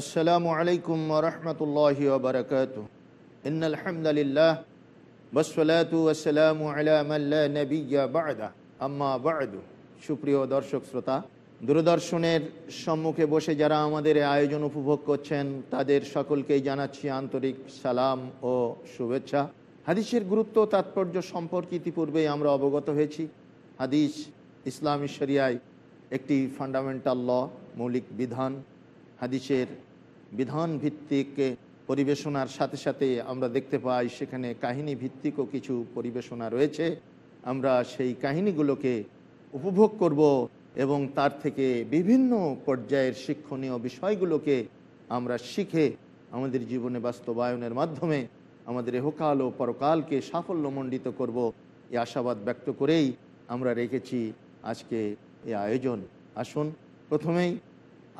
আসসালামু আলাইকুম রহমতুল্লাহি বারকাত ইন আলহামদুলিল্লাহ বসলাতু আসসালামু আলামাল্লা নবিয়া বাদা। আম্মা বাদু। সুপ্রিয় দর্শক শ্রোতা, দূরদর্শনের সম্মুখে বসে যারা আমাদের আয়োজন উপভোগ করছেন, তাদের সকলকেই জানাচ্ছি আন্তরিক সালাম ও শুভেচ্ছা। হাদিসের গুরুত্ব তাৎপর্য সম্পর্ক ইতিপূর্বেই আমরা অবগত হয়েছি। হাদিস ইসলাম শরিয়ায় একটি ফান্ডামেন্টাল ল মৌলিক বিধান। হাদিসের বিধান ভিত্তিক পরিবেশনার সাথে সাথে আমরা দেখতে পাই সেখানে কাহিনী ভিত্তিকও কিছু পরিবেশনা রয়েছে। আমরা সেই কাহিনীগুলোকে উপভোগ করব এবং তার থেকে বিভিন্ন পর্যায়ের শিক্ষণীয় বিষয়গুলোকে আমরা শিখে আমাদের জীবনে বাস্তবায়নের মাধ্যমে আমাদের এহকাল ও পরকালকে সাফল্যমণ্ডিত করব এই আশাবাদ ব্যক্ত করেই আমরা রেখেছি আজকে এ আয়োজন। আসুন, প্রথমেই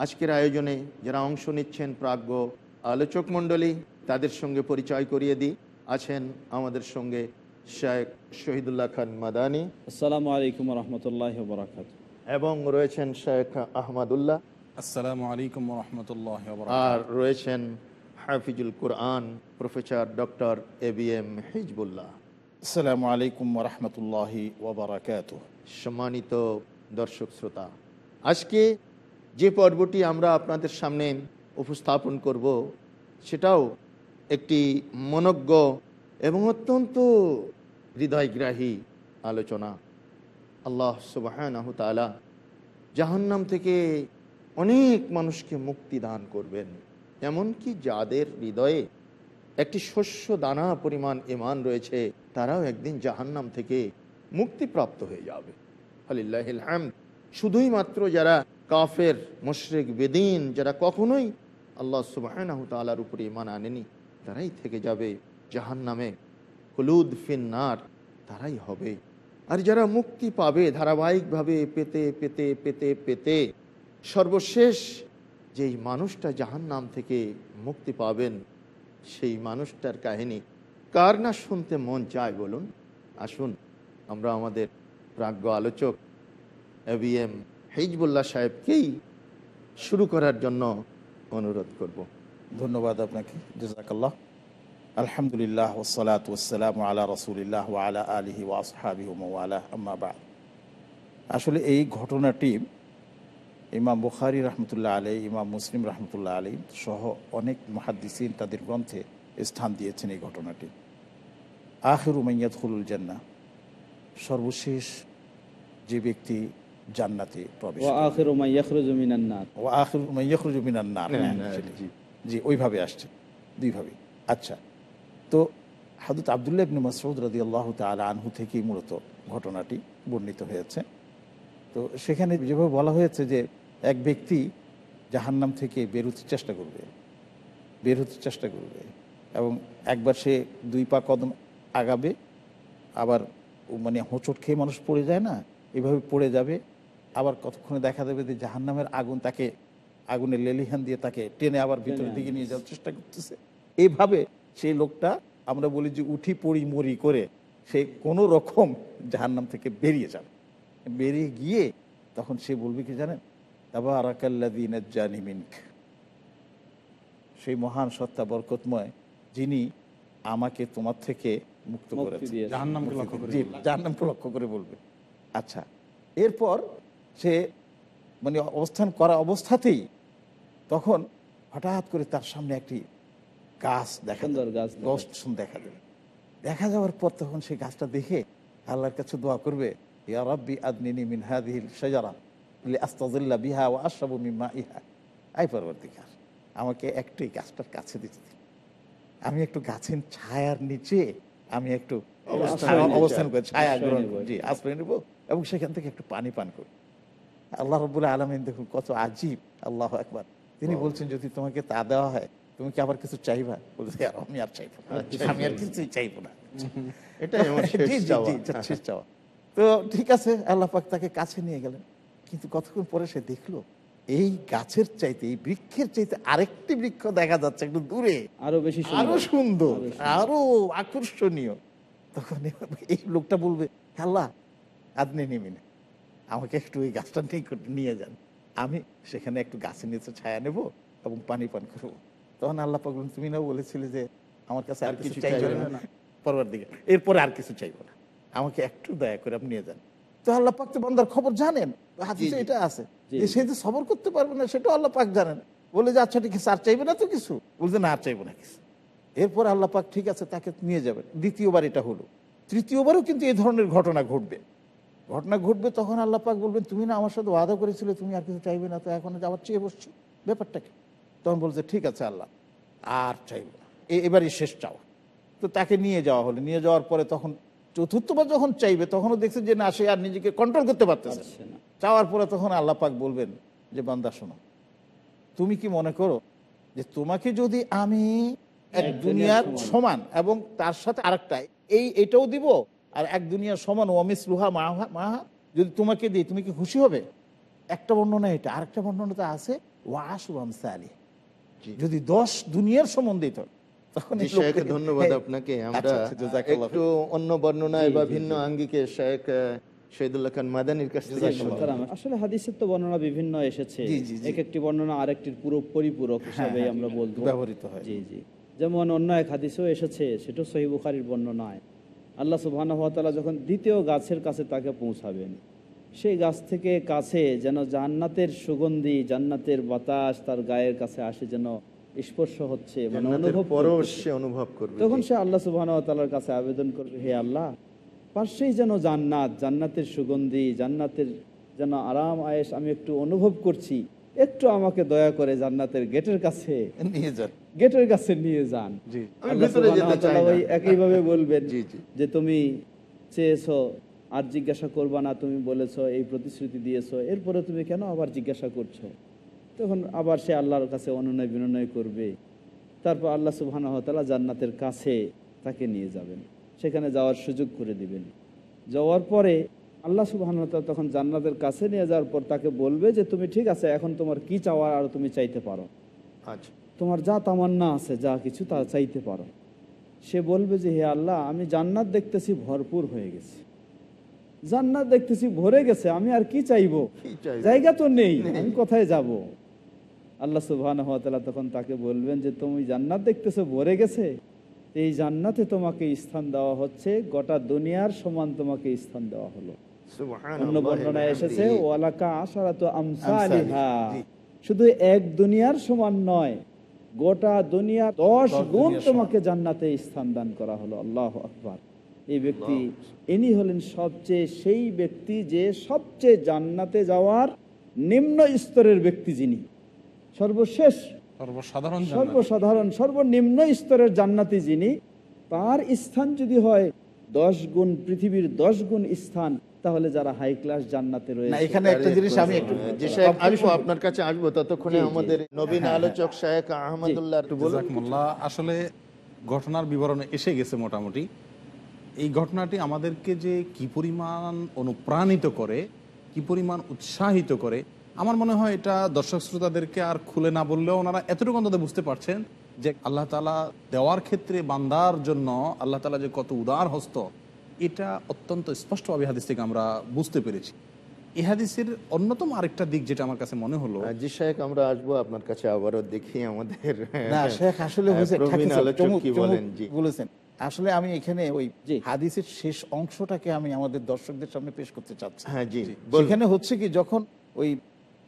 আজকের আয়োজনে যারা অংশ নিচ্ছেন প্রাজ্ঞ আলোচক মণ্ডলী তাদের সঙ্গে পরিচয় করিয়ে দিই। আছেন আমাদের সঙ্গে শেখ শহীদুল্লাহ খান মাদানী। আসসালামু আলাইকুম রহমতুল্লাহ বরাকাত এবং রয়েছেন শেখ আহমদুল্লাহ। আসসালামু আলাইকুম রহমতুল্লাহ আর রয়েছেন হাফিজুল কোরআন professor doctor A B M Hizbullah. আসসালামু আলাইকুম রহমতুল্লাহি ওবরাকাত। সম্মানিত দর্শক শ্রোতা আজকে যে পর্বটি আমরা আপনাদের সামনে উপস্থাপন করব, সেটাও একটি মনজ্ঞ এবং অত্যন্ত হৃদয়গ্রাহী আলোচনা। আল্লাহ সুবাহ জাহান্নাম থেকে অনেক মানুষকে মুক্তি দান করবেন, এমনকি যাদের হৃদয়ে একটি শস্য দানা পরিমাণ ইমান রয়েছে, তারাও একদিন জাহান্নাম থেকে মুক্তিপ্রাপ্ত হয়ে যাবে। আলিল্লাহিল হামদ। শুধুই মাত্র যারা কাফের, মুশরিক, বেদিন, যারা কখনোই আল্লাহ সুবাহ তালার উপরে ইমান আনেনি, তারাই থেকে যাবে জাহান নামে হলুদ ফিন্নার, তারাই হবে। আর যারা মুক্তি পাবে ধারাবাহিকভাবে পেতে পেতে পেতে পেতে, সর্বশেষ যেই মানুষটা জাহান নাম থেকে মুক্তি পাবেন, সেই মানুষটার কাহিনী কার না শুনতে মন চায় বলুন? আসুন, আমরা আমাদের প্রাজ্ঞ আলোচক এ হিজবুল্লাহ সাহেবকেই শুরু করার জন্য অনুরোধ করব। ধন্যবাদ আপনাকে। জাজাকাল্লাহ। আলহামদুলিল্লাহ ওসালাত ওসালাম আলা রসুলিল্লাহ আলা আলিহি ওয়াসহাবি ওয়ালা আম্মাবা আসলে এই ঘটনাটি ইমাম বুখারি রহমতুল্লাহ আলী ইমাম মুসলিম রহমতুল্লাহ আলী সহ অনেক মহাদ্দিসিন তাদের গ্রন্থে স্থান দিয়েছেন এই ঘটনাটি। আখির উমাইয়াদ খুলুল জান্না সর্বশেষ যে ব্যক্তি জান্নাতে প্রবেশ। হ্যাঁ, হ্যাঁ, হ্যাঁ। জি। ওইভাবে আসছে দুইভাবে আচ্ছা তো হাদুত আবদুল্লাহ ইবনে মাসউদ রাদিয়াল্লাহু তাআলা আনহু থেকেই মূলত ঘটনাটি বর্ণিত হয়েছে তো সেখানে যেভাবে বলা হয়েছে যে এক ব্যক্তি জাহান্নাম থেকে বের হতে চেষ্টা করবে বের হতে চেষ্টা করবে এবং একবার সে দুই পা কদম আগাবে আবার মানে হোঁচট খেয়ে মানুষ পড়ে যায় না এভাবে পড়ে যাবে আবার কতক্ষণে দেখা যাবে যে জাহান্নামের আগুন তাকে আগুনের লেলিহান দিয়ে তাকে টেনে আবার ভিতরের দিকে নিয়ে যাওয়ার চেষ্টা করতেছে। এইভাবে সেই লোকটা আমরা বলি যে উঠি পড়ি মরি করে সে কোনো রকম জাহান্নাম থেকে বেরিয়ে যাবে। বেরিয়ে গিয়ে তখন সে বলবে কি জানেন? তাবা আরাকাল্লাদিন জানিমিনক সেই মহান সত্তা বরকতময় যিনি আমাকে তোমার থেকে মুক্ত মুক্তি করেছে জাহান্নামকে লক্ষ্য করে জি, জাহান্নামকে লক্ষ্য করে বলবে। আচ্ছা এরপর সে মানে অবস্থান করা অবস্থাতেই তখন হঠাৎ করে তার সামনে একটি গাছ দেখা গাছ দর্শন দেখা দেবে দেখা যাওয়ার পর তখন সেই গাছটা দেখে আল্লাহর কাছে দোয়া করবে ইয়া রাব্বি আদনিনি বিহা আই পরবর্তীকার আমাকে একটু এই গাছটার কাছে দিতে দিন। আমি একটু গাছের ছায়ার নিচে আমি একটু অবস্থান অবস্থান করে ছায়া গ্রহণ জি আশ্রয় নেব এবং সেখান থেকে একটু পানি পান করি। আল্লাহ রবুল্লাহ আলমিন দেখুন কত আজীব আল্লাহ একবার তিনি বলছেন যদি তোমাকে তা দেওয়া হয় তুমি কি আবার কিছু চাইবা? বলছে "আর আমি আর চাইব না আমি আর কিছুই চাইব না। এটাই শেষ চাওয়া। তো ঠিক আছে আল্লাহ পাক তাকে কাছে নিয়ে গেলেন। কিন্তু কতক্ষণ পরে সে দেখল এই গাছের চাইতে এই বৃক্ষের চাইতে আরেকটি বৃক্ষ দেখা যাচ্ছে একটু দূরে। আরও বেশি আরও সুন্দর সুন্দর। আরও আকর্ষণীয়। তখন এই লোকটা বলবে আল্লাহ আদনে নেমিনে আমাকে একটু ওই গাছটা নিকট নিয়ে যান। আমি সেখানে একটু গাছের নিচে ছায়া নেব এবং পানি পান করব। তখন আল্লাহ পাক তুমি না বলেছিলে যে আমার কাছে আর কিছু চাইবে না। পরবার দিকে। এরপরে আর কিছু চাইব না। আমাকে একটু দয়া করে আপনি নিয়ে যান। তো আল্লাহ পাক তো বান্দার খবর জানেন। হাদিসে এটা আছে যে সে যে সবর করতে পারবে না সেটাও আল্লাহ পাক জানেন। বলে যে আচ্ছা ঠিক আছে আর চাইবে না তো কিছু? বলছে না আর চাইব না কিছু। এরপর আল্লাহ পাক ঠিক আছে তাকে নিয়ে যাবেন। দ্বিতীয়বার এটা হলো। তৃতীয়বারও কিন্তু এই ধরনের ঘটনা ঘটবে। ঘটনা ঘটবে তখন আল্লাহ পাক বলবেন তুমি না আমার সাথে ওয়াদা করেছিলে তুমি আর কিছু চাইবে না তো এখন আবার চেয়ে বসছি? ব্যাপারটাকে। তখন বলছে ঠিক আছে আল্লাহ আর চাইব না। এবারই শেষ চাও তো তাকে নিয়ে যাওয়া হলো। নিয়ে যাওয়ার পরে তখন চতুর্থবার যখন চাইবে তখনও দেখছে যে না সে আর নিজেকে কন্ট্রোল করতে পারতেছে না। চাওয়ার পরে তখন আল্লাহ পাক বলবেন যে বান্দা শোনো তুমি কি মনে করো যে তোমাকে যদি আমি এক দুনিয়ার দুনিয়ার সমান। এবং তার সাথে আরেকটা এই এটাও দিব আর এক দুনিয়ার সমান ওয়ামিস লুহা মাহা মাহা। যদি তোমাকে দিই তুমি কি খুশি হবে? একটা বর্ণনা এটা। আরেকটা বর্ণনাতে আছে ওয়াস ওয়ামসালি জি। যদি দশ দুনিয়ার লোকটা- শেখ ধন্যবাদ হ্যাঁ। আপনাকে। আচ্ছা, আমরা আচ্ছা, একটু অন্য বর্ণনায় বা ভিন্ন আঙ্গিকে শেখ শহীদুল্লাহ খান মাদানির কাছ থেকে শুনব। সুতরাং আসলে হাদিসের তো বর্ণনা বিভিন্ন এসেছে। এক একটি বর্ণনা আরেকটির পুরো পরিপূরক হিসাবে হ্যাঁ, আমরা বলব। ব্যবহৃত হয়। জি জি। যেমন অন্য এক হাদিসেও এসেছে সেটা সহি বুখারির বর্ণনায়। আল্লাহ সুবহানাহু ওয়া তাআলা যখন দ্বিতীয় গাছের কাছে তাকে পৌঁছাবেন সেই গাছ থেকে কাছে যেন জান্নাতের সুগন্ধি জান্নাতের বাতাস তার গায়ের কাছে আসে যেন স্পর্শ হচ্ছে মানে অনুভব অনুভব করবে তখন সে আল্লাহ সুবাহ তালার কাছে আবেদন করবে হে আল্লাহ পাশেই যেন জান্নাত জান্নাতের সুগন্ধি জান্নাতের যেন আরাম আয়েস আমি একটু অনুভব করছি। একটু আমাকে দয়া করে জান্নাতের গেটের কাছে নিয়ে যান। গেটের কাছে নিয়ে যান। ওই একইভাবে বলবেন। যে তুমি চেয়েছো আর জিজ্ঞাসা করবা না তুমি বলেছ এই প্রতিশ্রুতি দিয়েছ এরপরে তুমি কেন আবার জিজ্ঞাসা করছ? তখন আবার সে আল্লাহর কাছে অনুনয় বিনয় করবে। তারপর আল্লাহ ওয়া জান্নাতের কাছে তাকে নিয়ে যাবেন। সেখানে যাওয়ার সুযোগ করে দিবেন। যাওয়ার পরে আল্লাহ ওয়া তখন জান্নাতের কাছে নিয়ে যাওয়ার পর তাকে বলবে যে তুমি ঠিক আছে এখন তোমার কি চাওয়ার আর তুমি চাইতে পারো? আচ্ছা। তোমার যা তামান্না আছে যা কিছু তা চাইতে পারো। সে বলবে যে হে আল্লাহ আমি জান্নাত দেখতেছি ভরপুর হয়ে গেছে। জান্নাত দেখতেছি ভরে গেছে আমি আর কি চাইব? জায়গা তো নেই আমি কোথায় যাব? আল্লাহ সুবহান তখন তাকে বলবেন যে তুমি জান্নাত দেখতেছো ভরে গেছে? এই জান্নাতে তোমাকে স্থান দেওয়া হচ্ছে গোটা দুনিয়ার সমান তোমাকে স্থান দেওয়া হলো। অন্য বর্ণনায় এসেছে ওয়ালাকা আশারাতু আমসালিহা। শুধু এক দুনিয়ার সমান নয় গোটা দুনিয়া দশ দশ গুণ তোমাকে জান্নাতে স্থান দান করা হলো আল্লাহ আকবার। এই ব্যক্তি ইনি হলেন সবচেয়ে সেই ব্যক্তি যে সবচেয়ে জান্নাতে যাওয়ার নিম্ন স্তরের ব্যক্তি যিনি। সর্বশেষ সর্বসাধারণ সর্বসাধারণ সর্বনিম্ন স্তরের জান্নাতি যিনি তার স্থান যদি হয় দশ গুণ পৃথিবীর দশ গুণ স্থান তাহলে যারা হাই ক্লাস জান্নাতে না রয়েছে এখানে একটা জিনিস আমি একটু যে শেখ আসব আপনার কাছে আসব ততক্ষণে। আমাদের নবীন আলোচক শেখ আহমদুল্লাহ একটু বলুন। আসলে ঘটনার বিবরণে এসে গেছে মোটামুটি। এই ঘটনাটি আমাদেরকে যে কি পরিমাণ অনুপ্রাণিত করে কি পরিমাণ উৎসাহিত করে আমার মনে হয় এটা দর্শক শ্রোতাদেরকে আর খুলে না বললেও ওনারা এতটুকু অন্তত বুঝতে পারছেন যে আল্লাহ তালা দেওয়ার ক্ষেত্রে বান্দার জন্য আল্লাহ তালা যে কত উদার হস্ত এটা অত্যন্ত স্পষ্টভাবে হাদিস থেকে আমরা বুঝতে পেরেছি। এই হাদিসের অন্যতম আরেকটা দিক যেটা আমার কাছে মনে হলো জি শেখ আমরা আসব আপনার কাছে আবারও দেখি আমাদের না শেখ আসলে আলোচক কি বলেন? জি। বলেছেন। আসলে আমি এখানে ওই হাদিসের শেষ অংশটাকে আমি আমাদের দর্শকদের সামনে পেশ করতে চাচ্ছি। হ্যাঁ জি সেখানে হচ্ছে কি যখন ওই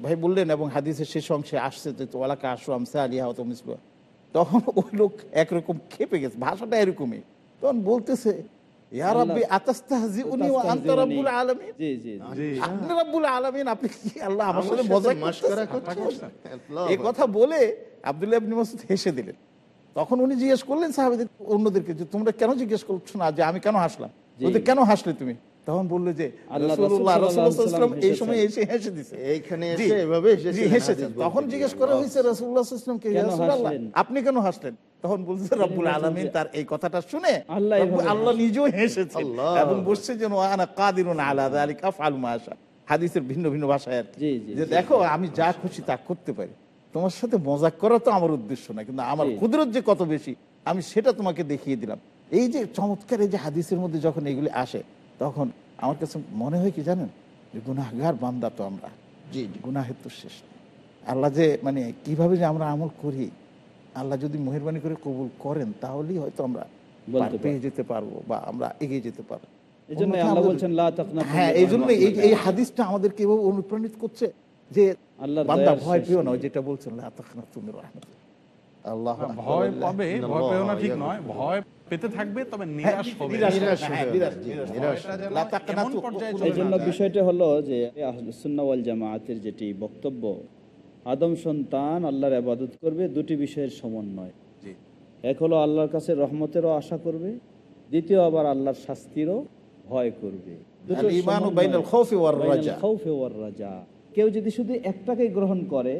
ভাই বললেন এবং হাদিসের শেষ অংশে আসছে যে ওয়ালাকা আশু আমসা আলিয়া হত তখন ওই লোক একরকম খেপে গেছে ভাষাটা এরকমই। তখন বলতেছে ইয়া রাব্বি আতাস্তাহজিউনি ওয়া আনতা রাব্বুল আলামিন জি জি জি। আপনি রাব্বুল আলামিন আপনি কি আল্লাহ আমার আমার সাথে সাথে মজা মাশকরা করতেছেন? করছেন? আল্লাহ এই কথা বলে আব্দুল্লাহ ইবনে হেসে দিলেন। তখন উনি জিজ্ঞেস করলেন সাহাবীদের অন্যদেরকে যে তোমরা কেন জিজ্ঞেস করছ না যে আমি কেন হাসলাম? কেন হাসলে তুমি? তখন বলল যে এই সময় এসে হেসে দিছে। এইখানে এসে এভাবে হেসেছেন তখন জিজ্ঞেস করা হয়েছে হাসলেন? আপনি কেন হাসলেন? তখন বলছে রব্বুল আলামিন তার এই কথাটা শুনে আল্লাহ নিজেও হেসেছেন এবং বলছে যেন আনা কাদিরুন আলা যালিকা আফআলু মা হাদিসের ভিন্ন ভিন্ন ভাষায় আর যে দেখো আমি যা খুশি তা করতে পারি। তোমার সাথে মজাক করা তো আমার উদ্দেশ্য না কিন্তু আমার কুদরত যে কত বেশি আমি সেটা তোমাকে দেখিয়ে দিলাম। এই যে চমৎকার এই যে হাদিসের মধ্যে যখন এগুলি আসে তখন আমার কাছে মনে হয় কি জানেন? যে গুনাহগার বান্দা তো আমরা। জি জি। গুনাহের তো শেষ আল্লাহ যে মানে কীভাবে যে আমরা আমল করি আল্লাহ যদি মেহরবানি করে কবুল করেন তাহলেই হয়তো আমরা পেয়ে যেতে পারব বা আমরা এগিয়ে যেতে পারব। হ্যাঁ এই জন্য এই হাদিসটা আমাদেরকে এভাবে অনুপ্রাণিত করছে যে বান্দা ভয় পেও না যেটা বলছেন লা তাকনাতু মির রাহমাতিল্লাহ। আল্লাহ ভয় পাবে ভয় পেও না ঠিক নয়। ভয় পেতে থাকবে তবে নিরাশ হবে। নিরাশ হবে, নিরাশ হ্যাঁ, এই জন্য বিষয়টা হলো যে সুন্নাওয়াল জামায়াতের যেটি বক্তব্য আদম সন্তান আল্লাহর আবাদত করবে দুটি বিষয়ের সমন্বয়। এক হলো আল্লাহর কাছে রহমতেরও আশা করবে দ্বিতীয় আবার আল্লাহর শাস্তিরও ভয় করবে। কেউ যদি শুধু একটাকে গ্রহণ করে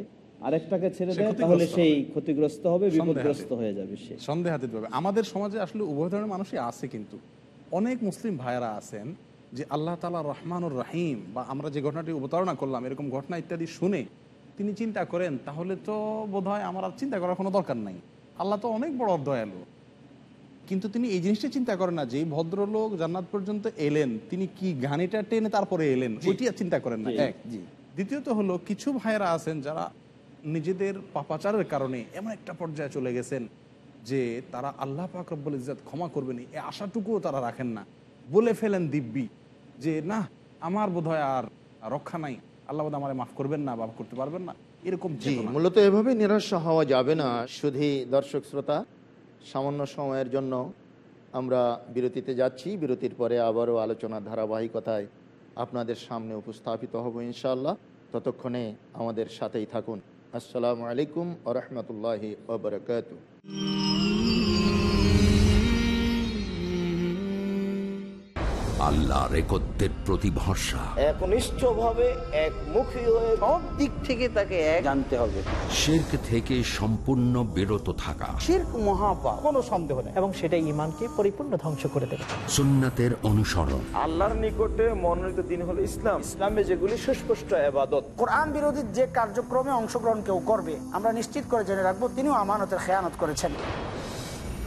আরেকটাকে ছেড়ে দেয় তাহলে হবে। সেই ক্ষতিগ্রস্ত হবে বিপদগ্রস্ত হয়ে যাবে সে। সন্দেহাতীত ভাবে আমাদের সমাজে আসলে উভয় ধরনের মানুষই আছে কিন্তু। অনেক মুসলিম ভাইয়েরা আছেন যে আল্লাহ তালা রহমানুর রাহিম বা আমরা যে ঘটনাটি অবতারণা করলাম এরকম ঘটনা ইত্যাদি শুনে তিনি চিন্তা করেন তাহলে তো বোধহয় আমার আর চিন্তা করার কোনো দরকার নাই। আল্লাহ তো অনেক বড় দয়ালু। কিন্তু তিনি এই জিনিসটা চিন্তা করেন না যে ভদ্রলোক জান্নাত পর্যন্ত এলেন তিনি কি ঘানিটা টেনে তারপরে এলেন? ওইটি আর চিন্তা করেন না। এক। দ্বিতীয়ত হলো কিছু ভাইয়েরা আছেন যারা নিজেদের পাপাচারের কারণে এমন একটা পর্যায়ে চলে গেছেন যে তারা আল্লাহ পাক রব্বুল ইজ্জত ক্ষমা করবেন এ আশাটুকুও তারা রাখেন না। বলে ফেলেন দিব্যি যে না আমার বোধহয় আর রক্ষা নাই। আল্লাহ আমার মাফ করবেন না বা করতে পারবেন না। এরকম জি মূলত এভাবে নিরাশ হওয়া যাবে না। শুধু দর্শক শ্রোতা সামান্য সময়ের জন্য আমরা বিরতিতে যাচ্ছি। বিরতির পরে আবারও আলোচনার ধারাবাহিকতায় আপনাদের সামনে উপস্থাপিত হব ইনশাল্লাহ ততক্ষণে আমাদের সাথেই থাকুন। আসসালামু আলাইকুম আ রহমতুল্লাহি ওবরাকাত আল্লাহ রেকর্দের প্রতি ভরসা। একনিষ্ঠভাবে একমুখী হয়ে সব দিক থেকে তাকে এক জানতে হবে। শির্ক থেকে সম্পূর্ণ বিরত থাকা। শির্ক মহাপাপ কোনো সন্দেহ নেই। এবং সেটা ইমানকে পরিপূর্ণ ধ্বংস করে দেবে। সুন্নাতের অনুসরণ। আল্লাহর নিকটে মনোনীত দিন হলো ইসলাম। ইসলামে যেগুলি সুস্পষ্ট আবাদত কোরআন বিরোধী যে কার্যক্রমে অংশগ্রহণ কেউ করবে আমরা নিশ্চিত করে জেনে রাখব তিনিও আমানতের খেয়ানত করেছেন।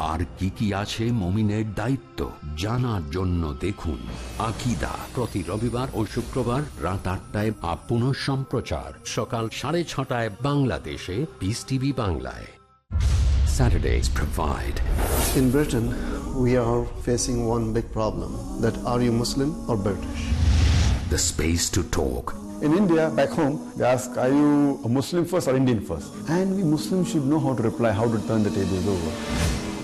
আর কি কি আছে মমিনের দায়িত্ব জানার জন্য দেখুন আকিদা প্রতি রবিবার ও শুক্রবার রাত আটটায় আপন সম্প্রচার সকাল সাড়ে ছটায় বাংলাদেশে পিস টিভি বাংলায় Saturdays provide In Britain, we are facing one big problem that are you Muslim or British? the space to talk In India, back home, they ask, are you a Muslim first or Indian first? And we Muslims should know how to reply, how to turn the tables over.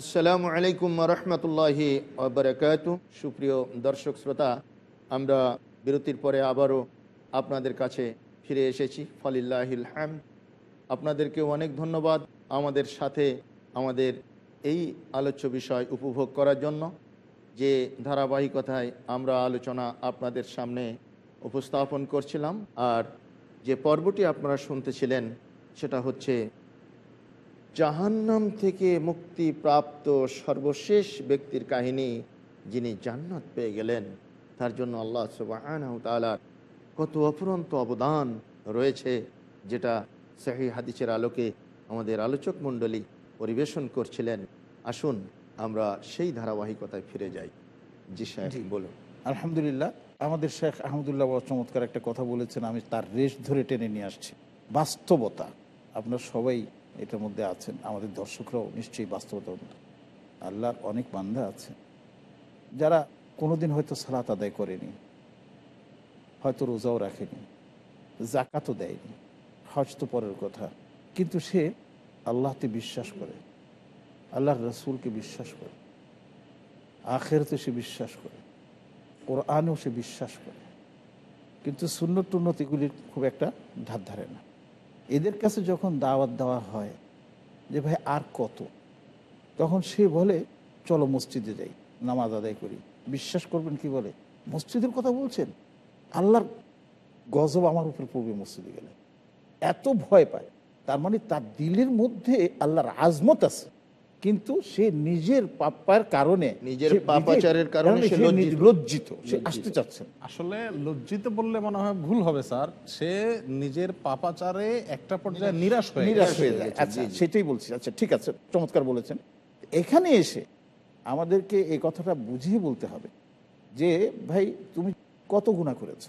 আসসালামু আলাইকুম রহমতুল্লাহি বারকাত সুপ্রিয় দর্শক শ্রোতা, আমরা বিরতির পরে আবারও আপনাদের কাছে ফিরে এসেছি। ফলিল্লাহিল হ্যাম আপনাদেরকে অনেক ধন্যবাদ আমাদের সাথে আমাদের এই আলোচ্য বিষয় উপভোগ করার জন্য, যে ধারাবাহিকতায় আমরা আলোচনা আপনাদের সামনে উপস্থাপন করছিলাম। আর যে পর্বটি আপনারা শুনতেছিলেন, সেটা হচ্ছে জাহান্নাম থেকে মুক্তি প্রাপ্ত সর্বশেষ ব্যক্তির কাহিনী যিনি জান্নাত পেয়ে গেলেন তার জন্য আল্লাহ সুবাহ তালার কত অফুরন্ত অবদান রয়েছে যেটা সাহি হাদিসের আলোকে আমাদের আলোচক মণ্ডলী পরিবেশন করছিলেন। আসুন আমরা সেই ধারাবাহিকতায় ফিরে যাই। জি সাহেব বলুন। আলহামদুলিল্লাহ আমাদের শেখ আহমদুল্লাহ বড় চমৎকার একটা কথা বলেছেন আমি তার রেশ ধরে টেনে নিয়ে আসছি। বাস্তবতা আপনার সবাই এটার মধ্যে আছেন। আমাদের দর্শকরাও নিশ্চয়ই বাস্তবতা আল্লাহর অনেক বান্ধা আছে। যারা কোনোদিন হয়তো সালাত আদায় করেনি, হয়তো রোজাও রাখেনি জাকাতও দেয়নি, হজ তো পরের কথা। কিন্তু সে আল্লাহতে বিশ্বাস করে, আল্লাহর রসুলকে বিশ্বাস করে আখেরতে সে বিশ্বাস করে, কোরআনেও সে বিশ্বাস করে। কিন্তু সুন্নত টুন্নত এগুলির খুব একটা ধার ধারে না। এদের কাছে যখন দাওয়াত দেওয়া হয় যে, ভাই, আর কত? তখন সে বলে, চলো মসজিদে যাই, নামাজ আদায় করি। বিশ্বাস করবেন কি বলে? মসজিদের কথা বলছেন? আল্লাহর গজব আমার উপর পড়বে মসজিদে গেলে। এত ভয় পায়। তার মানে তার দিলের মধ্যে আল্লাহর আজমত আছে। কিন্তু সে নিজের পাপার কারণে নিজের পাপাচারের কারণে সে লজ্জিত। লজ্জিত সে আসতে চাচ্ছেন। আসলে লজ্জিত বললে মনে হয় ভুল হবে স্যার। সে নিজের পাপাচারে একটা পর্যায়ে নিরাশ হয়ে নিরাশ হয়ে যায় আচ্ছা সেটাই বলছি। আচ্ছা ঠিক আছে চমৎকার বলেছেন। এখানে এসে আমাদেরকে এই কথাটা বুঝিয়ে বলতে হবে যে ভাই তুমি কত গুণা করেছ?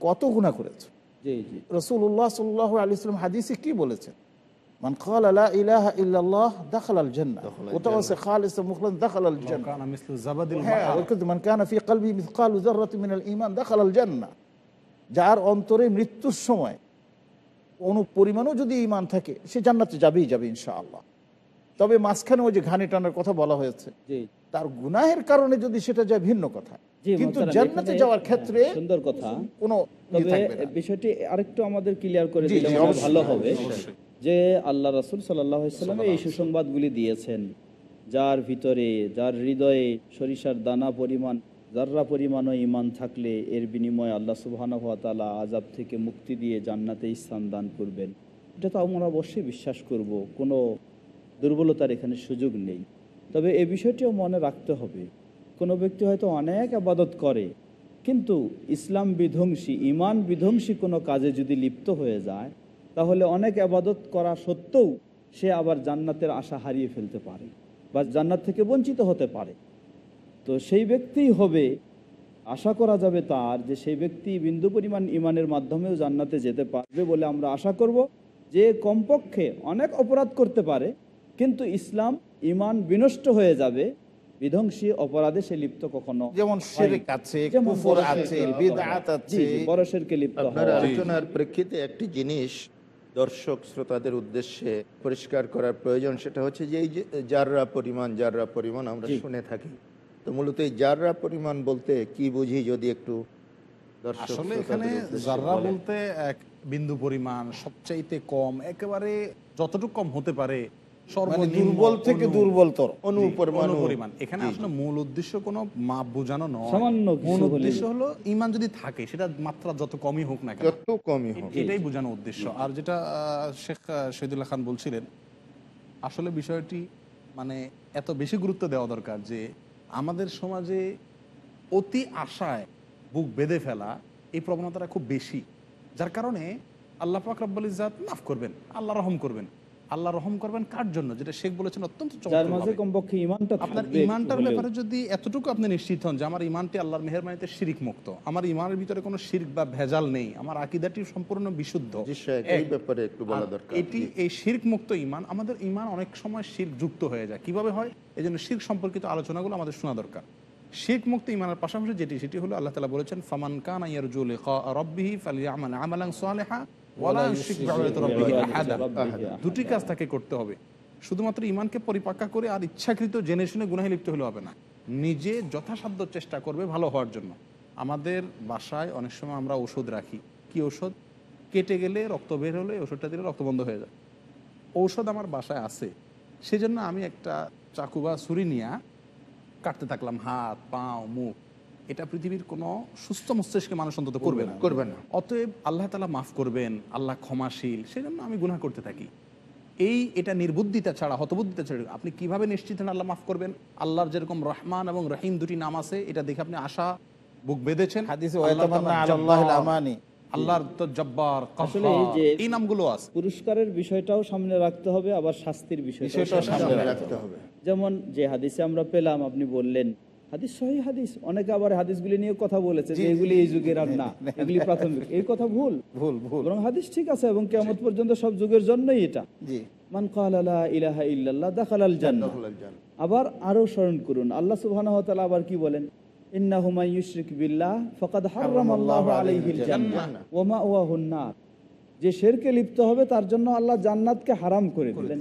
কত গুণা করেছ? জি জি। রসুল্লাহ সাল্লাহ আলি সাল্লাম হাদিসে কি বলেছেন? মান قال لا اله الا الله دخل الجنه وتوسع خالص مخلص دخل الجنه কানা মিসলু জাবাদিল হ্যাঁ বাহার। ওই মান কানা ফি কলবি মিসকালু যাররাতিন মিনাল ঈমান দাখাল আল জান্নাহ যার অন্তরে মৃত্যুর সময় অনু পরিমাণও যদি ঈমান থাকে সে জান্নাতে যাবেই যাবে ইনশাআল্লাহ তবে মাঝখানে ওই যে ঘানি টানার কথা বলা হয়েছে জি তার গুনাহের কারণে যদি সেটা যায় ভিন্ন কথা জি, কিন্তু মোহতারাম, জান্নাতে এখানে- যাওয়ার ক্ষেত্রে হ্যাঁ, সুন্দর কথা কোনো ইয়ে তবে থাকবে না। বিষয়টি আরেকটু আমাদের ক্লিয়ার করে জি, দিলে জি, মনে হয় অবশ্যই, ভালো হবে অবশ্যই। যে আল্লাহ রাসুল সাল্লাম এই সুসংবাদগুলি দিয়েছেন। যার ভিতরে যার হৃদয়ে সরিষার দানা পরিমাণ যার্রা পরিমাণও ইমান থাকলে এর বিনিময়ে আল্লাহ সুবহানাহু ওয়া তাআলা আজাব থেকে মুক্তি দিয়ে জান্নাতে স্থান দান করবেন। এটা তো আমরা অবশ্যই বিশ্বাস করব কোনো দুর্বলতার এখানে সুযোগ নেই। তবে এ বিষয়টিও মনে রাখতে হবে কোনো ব্যক্তি হয়তো অনেক আবাদত করে কিন্তু ইসলাম বিধ্বংসী ইমান বিধ্বংসী কোনো কাজে যদি লিপ্ত হয়ে যায় তাহলে অনেক আবাদত করা সত্ত্বেও সে আবার জান্নাতের আশা হারিয়ে ফেলতে পারে বা জান্নাত থেকে বঞ্চিত হতে পারে। তো সেই ব্যক্তিই হবে আশা করা যাবে তার যে সেই ব্যক্তি বিন্দু পরিমাণ ইমানের মাধ্যমেও জান্নাতে যেতে পারবে বলে আমরা আশা করব। যে কমপক্ষে অনেক অপরাধ করতে পারে কিন্তু ইসলাম ইমান বিনষ্ট হয়ে যাবে বিধ্বংসী অপরাধে সে লিপ্ত কখনো যেমন বড় শিরকে লিপ্ত। আলোচনার প্রেক্ষিতে একটি জিনিস দর্শক শ্রোতাদের উদ্দেশ্যে পরিষ্কার করার প্রয়োজন সেটা হচ্ছে যে এই যে জাররা পরিমাণ যাররা পরিমাণ আমরা শুনে থাকি। তো মূলত এই যাররা পরিমাণ বলতে কি বুঝি যদি একটু দর্শক আসলে এখানে বলতে এক বিন্দু পরিমাণ সবচাইতে কম একেবারে যতটুকু কম হতে পারে দুর্বল থেকে দুর্বলতর। অনুপরিমাণ। এখানে আসলে মূল উদ্দেশ্য কোনো মাপ বোঝানো নয়। সামান্য মূল উদ্দেশ্য হলো ইমান যদি থাকে সেটা মাত্রা যত কমই হোক না যত কমই হোক। এটাই বোঝানো উদ্দেশ্য। আর যেটা শেখ শহীদুল্লাহ খান বলছিলেন আসলে বিষয়টি মানে এত বেশি গুরুত্ব দেওয়া দরকার যে আমাদের সমাজে অতি আশায় বুক বেঁধে ফেলা এই প্রবণতাটা খুব বেশি। যার কারণে আল্লাহ পাক রব্বুল ইজাত মাফ করবেন আল্লাহ রহম করবেন। আল্লাহ রহম করবেন কার জন্য? যেটা শেখ বলেছেন অত্যন্ত। কমপক্ষে ইমানটা আপনার ইমানটার ব্যাপারে যদি এতটুকু আপনি নিশ্চিত হন যে আমার ইমানটি আল্লাহর মেহরবানিতে শিরিক মুক্ত আমার ইমানের ভিতরে কোনো শিরক বা ভেজাল নেই আমার আকিদাটি সম্পূর্ণ বিশুদ্ধ এই ব্যাপারে একটু বলা দরকার। এটি এই শির্ক মুক্ত ইমান আমাদের ইমান অনেক সময় শির্ক যুক্ত হয়ে যায়। কীভাবে হয়? এই জন্য শির্ক সম্পর্কিত আলোচনাগুলো আমাদের শোনা দরকার। শির্ক মুক্ত ইমানের পাশাপাশি যেটি সেটি হলো আল্লাহ তালা বলেছেন ফামান কান ইয়ারজুল রব্বিহি ফালিয়ামাল সালিহা দুটি কাজ তাকে করতে হবে। শুধুমাত্র ইমানকে পরিপাক্কা করে আর ইচ্ছাকৃত জেনে শুনে গুনাহে লিপ্ত হলে হবে না। নিজে যথাসাধ্য চেষ্টা করবে ভালো হওয়ার জন্য। আমাদের বাসায় অনেক সময় আমরা ওষুধ রাখি। কি ওষুধ? কেটে গেলে রক্ত বের হলে ওষুধটা দিলে রক্ত বন্ধ হয়ে যায়। ঔষধ আমার বাসায় আছে। সেজন্য আমি একটা চাকু বা ছুরি নিয়ে কাটতে থাকলাম হাত পাও মুখ এটা পৃথিবীর কোনো সুস্থ মস্তিষ্কে মানুষ অন্তত করবে না। করবে না। অতএব আল্লাহ তালা মাফ করবেন আল্লাহ ক্ষমাশীল সেজন্য আমি গুনাহ করতে থাকি। এই এটা নির্বুদ্ধিতা ছাড়া হতবুদ্ধিতা ছাড়া আপনি কীভাবে নিশ্চিত হন আল্লাহ মাফ করবেন? আল্লাহর যেরকম রহমান এবং রহিম দুটি নাম আছে এটা দেখে আপনি আশা বুক বেঁধেছেন। হাদিসে আল্লাহ ওয়াতামান্না তাআলা আলাল্লাহিল জব্বার, আমানি। আল্লাহর তো জব্বার আসলে যে এই নামগুলো আছে। পুরস্কারের বিষয়টাও সামনে রাখতে হবে আবার শাস্তির বিষয়টাও সামনে রাখতে হবে। যেমন যে হাদিসে আমরা পেলাম আপনি বললেন হাদিস সহি হাদিস অনেকে আবার হাদিসগুলি নিয়ে কথা বলেছে যে এগুলি এই যুগের আর না এগুলি প্রাথমিক। এই কথা ভুল। ভুল ভুল। বরং হাদিস ঠিক আছে এবং কেমন পর্যন্ত সব যুগের জন্যই এটা। মান কালা ইলাহা ইল্লাল্লাহ দাখালাল আবার আরও স্মরণ করুন। আল্লাহ তাআলা আবার কি বলেন? ইউশরিক বিল্লাহ ফাকাদ আলাইহিল জান্নাহ। ওয়া মাওয়াহুন নার। যে শিরকে লিপ্ত হবে তার জন্য আল্লাহ জান্নাতকে হারাম করে দিলেন।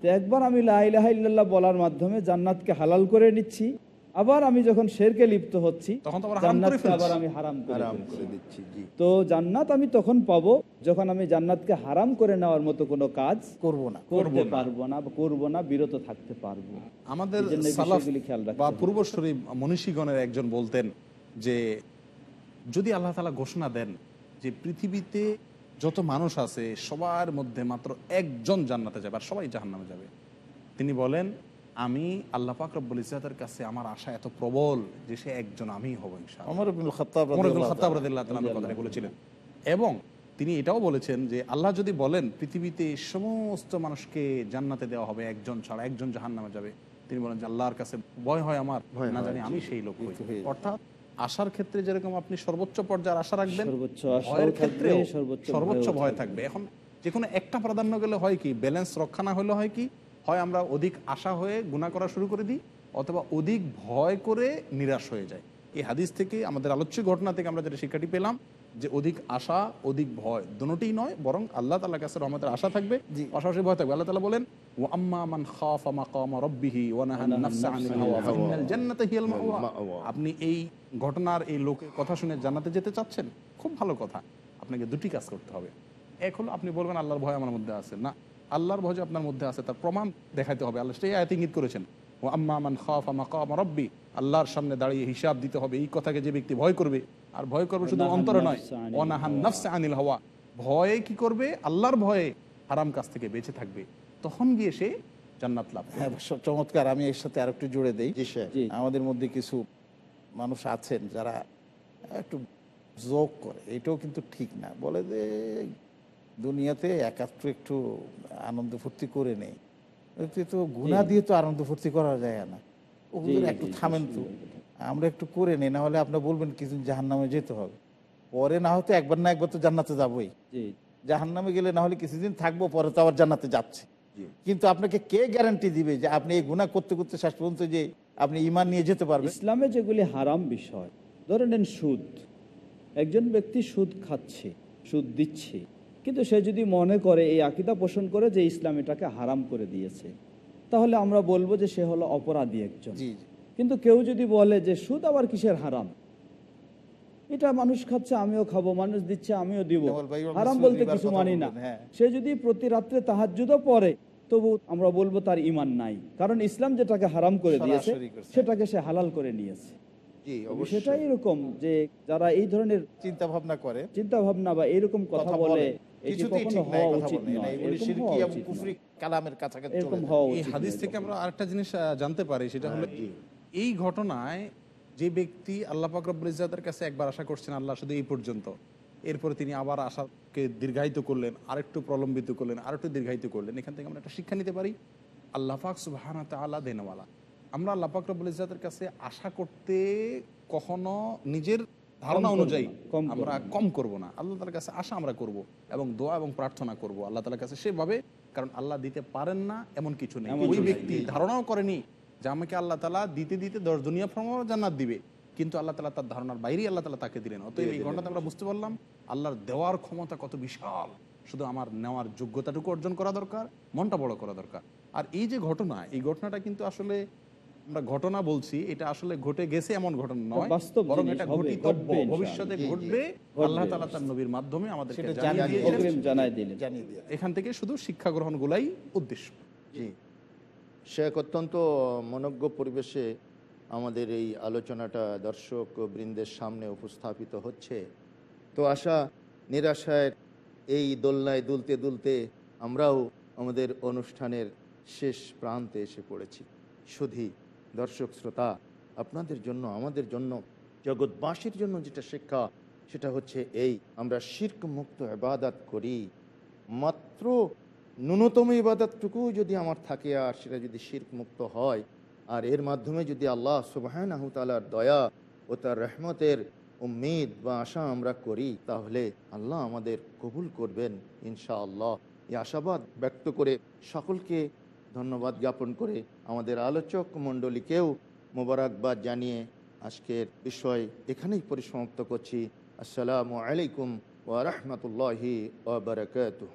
তো একবার আমি লা ইলাহা ইল্লাল্লাহ বলার মাধ্যমে জান্নাতকে হালাল করে নিচ্ছি। আবার আমি যখন শেরকে লিপ্ত হচ্ছি তো আবার হারাম করে জান্নাতকে আবার আমি হারাম করে আরাম ফেলছি। করে দিচ্ছি তো জান্নাত আমি তখন পাবো যখন আমি জান্নাতকে হারাম করে নেওয়ার মতো কোনো কাজ করব না। করতে পারব না করব না বিরত থাকতে পারব। আমাদের বা হবে। মনীষীগণের একজন বলতেন যে যদি আল্লাহ তালা ঘোষণা দেন যে পৃথিবীতে যত মানুষ আছে সবার মধ্যে মাত্র একজন জান্নাতে যাবে আর সবাই জাহান্নামে যাবে। তিনি বলেন আমি আল্লাহ পাক রব্বুল ইজাতের কাছে আমার আশা এত প্রবল যে সে একজন আমিই হব ইনশাআল্লাহ। বলেছিলেন। এবং তিনি এটাও বলেছেন যে আল্লাহ যদি বলেন পৃথিবীতে সমস্ত মানুষকে জান্নাতে দেওয়া হবে একজন ছাড়া একজন জাহান্নামে যাবে তিনি বলেন যে আল্লাহর কাছে ভয় হয় আমার না জানি আমি সেই লোক। অর্থাৎ আশার ক্ষেত্রে যেরকম আপনি সর্বোচ্চ পর্যায়ের আশা রাখবেন ভয়ের সর্বোচ্চ ভয় থাকবে। এখন যে কোনো একটা প্রাধান্য গেলে হয় কি? ব্যালেন্স রক্ষা না হলে হয় কি? হয় আমরা অধিক আশা হয়ে গুণা করা শুরু করে দিই অথবা অধিক ভয় করে নিরাশ হয়ে যায় এই হাদিস থেকে আমাদের আলোচ্য ঘটনা থেকে আমরা যেটা শিক্ষাটি পেলাম যে অধিক আশা অধিক ভয় দুটোই নয় বরং আল্লাহ তাআলার কাছে রহমতের আশা থাকবে পাশাপাশি ভয় থাকবে। আল্লাহ তাআলা বলেন আম্মা মান খাফা মাকামা রাব্বিহি আপনি এই ঘটনার এই লোকের কথা শুনে জানাতে যেতে চাচ্ছেন? খুব ভালো কথা। আপনাকে দুটি কাজ করতে হবে। এক হলো আপনি বলবেন আল্লাহর ভয় আমার মধ্যে আছে। না আল্লাহর ভয় আপনার মধ্যে আছে তার প্রমাণ দেখাইতে হবে। আল্লাহ সেই আয়াত ইঙ্গিত করেছেন ও আম্মা মান খাফা মাকাম রব্বি আল্লাহর সামনে দাঁড়িয়ে হিসাব দিতে হবে এই কথাকে যে ব্যক্তি ভয় করবে আর ভয় করবে শুধু অন্তরে নয় অনাহান নাফসা আনিল হওয়া। ভয়ে কি করবে? আল্লাহর ভয়ে হারাম কাজ থেকে বেঁচে থাকবে। তখন গিয়ে সে জান্নাত লাভ হ্যাঁ সব চমৎকার আমি এর সাথে আরেকটু জুড়ে দেই। জি আমাদের মধ্যে কিছু মানুষ আছেন যারা একটু যোগ করে এটাও কিন্তু ঠিক না। বলে যে দুনিয়াতে একাত্র একটু আনন্দ ফুর্তি করে নেই। তো গুণা দিয়ে তো আনন্দ ফুর্তি করা যায় না। ও জি, হুজুর জি, একটু থামেন তো। আমরা একটু করে নেই না হলে আপনার বলবেন কিছু জাহান নামে যেতে হবে। পরে না হয়তো একবার না একবার তো জান্নাতে যাবোই। জাহান নামে গেলে না হলে কিছুদিন থাকব পরে তো আবার জান্নাতে যাচ্ছে। কিন্তু আপনাকে কে গ্যারান্টি দিবে যে আপনি এই গুণা করতে করতে শেষ পর্যন্ত যে আপনি ইমান নিয়ে যেতে পারবেন? ইসলামে যেগুলি হারাম বিষয় ধরে নেন সুদ। একজন ব্যক্তি সুদ খাচ্ছে সুদ দিচ্ছে কিন্তু সে যদি মনে করে এই আকিদা পোষণ করে যে ইসলাম এটাকে হারাম করে দিয়েছে তাহলে আমরা বলব যে সে হলো অপরাধী একজন। কিন্তু কেউ যদি বলে যে সুদ আবার কিসের হারাম? এটা মানুষ খাচ্ছে আমিও খাব মানুষ দিচ্ছে আমিও দিব। হারাম বলতে কিছু মানি না। হ্যাঁ। সে যদি প্রতি রাত্রে তাহাজ্জুদও পড়ে তবু আমরা বলব তার ইমান নাই। কারণ ইসলাম যেটাকে হারাম করে দিয়েছে সেটাকে সে হালাল করে নিয়েছে। জি সেটা এরকম যে যারা এই ধরনের চিন্তা ভাবনা করে। চিন্তা ভাবনা বা এরকম কথা বলে কিছুতেই ঠিক নাই কথা বলে না এগুলি শিরকি এবং কুফরি কালামের কাছাকাছি এরকম চলে যায়। হওয়া এই হাদিস থেকে আমরা আরেকটা জিনিস জানতে পারি সেটা হলো এই ঘটনায় যে ব্যক্তি আল্লাহ ইজাদের কাছে একবার আশা করছেন আল্লাহ শুধু এই পর্যন্ত এরপরে তিনি আবার আশাকে দীর্ঘায়িত করলেন আরেকটু প্রলম্বিত করলেন আরেকটু দীর্ঘায়িত করলেন এখান থেকে আমরা একটা শিক্ষা নিতে পারি আল্লাহ পাক সুবাহানা তালা দেনওয়ালা। আমরা আল্লাহ পাক রব্বুল ইজাদের কাছে আশা করতে কখনো নিজের ধারণা অনুযায়ী আমরা কম করব না। আল্লাহ তালার কাছে আশা আমরা করব এবং দোয়া এবং প্রার্থনা করব আল্লাহ তালার কাছে সেভাবে কারণ আল্লাহ দিতে পারেন না এমন কিছু নেই। ওই ব্যক্তি। ধারণাও করেনি যে আমাকে আল্লাহ তালা দিতে দিতে দশ দুনিয়া ফ্রম জান্নাত দিবে। কিন্তু আল্লাহ তালা তার ধারণার বাইরেই আল্লাহ তালা তাকে দিলেন। অতএব এই ঘটনাতে আমরা বুঝতে পারলাম আল্লাহর দেওয়ার ক্ষমতা কত বিশাল। শুধু আমার নেওয়ার যোগ্যতাটুকু অর্জন করা দরকার মনটা বড় করা দরকার। আর এই যে ঘটনা এই ঘটনাটা কিন্তু আসলে আমরা ঘটনা বলছি এটা আসলে ঘটে গেছে এমন ঘটনা নয় বাস্তব বরং এটা ঘটিতব্য ঘটবে ভবিষ্যতে ঘটবে। আল্লাহ তালা তার নবীর মাধ্যমে আমাদেরকে সেটা জানিয়ে জানিয়ে দিয়েছেন। জানাই দিলেন। জানিয়ে দিয়ে এখান থেকে শুধু শিক্ষা গ্রহণগুলাই উদ্দেশ্য। জি। শেখ অত্যন্ত মনজ্ঞ পরিবেশে আমাদের এই আলোচনাটা দর্শক বৃন্দের সামনে উপস্থাপিত হচ্ছে। তো আশা নিরাশায় এই দোলনায় দুলতে দুলতে আমরাও আমাদের অনুষ্ঠানের শেষ প্রান্তে এসে পড়েছি। শুধু দর্শক শ্রোতা, আপনাদের জন্য, আমাদের জন্য, জগৎবাসীর জন্য যেটা শিক্ষা, সেটা হচ্ছে এই, আমরা শির্ক মুক্ত ইবাদত করি। মাত্র ন্যূনতম ইবাদতটুকু যদি আমার থাকে আর সেটা যদি শির্ক মুক্ত হয়, আর এর মাধ্যমে যদি আল্লাহ সুবাহান তালার দয়া ও তার রহমতের উম্মিদ বা আশা আমরা করি, তাহলে আল্লাহ আমাদের কবুল করবেন ইনশা আল্লাহ এই আশাবাদ ব্যক্ত করে সকলকে ধন্যবাদ জ্ঞাপন করে আমাদের আলোচক মণ্ডলীকেও মোবারকবাদ জানিয়ে আজকের বিষয় এখানেই পরিসমাপ্ত করছি। আসসালামু আলাইকুম ওয়া রাহমাতুল্লাহি ওয়া বারাকাতুহু।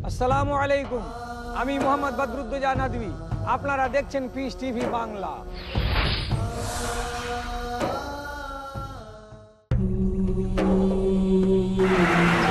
আসসালামু আলাইকুম আমি মোহাম্মদ বদরুদ্দোজা নদী আপনারা দেখছেন পিস টিভি বাংলা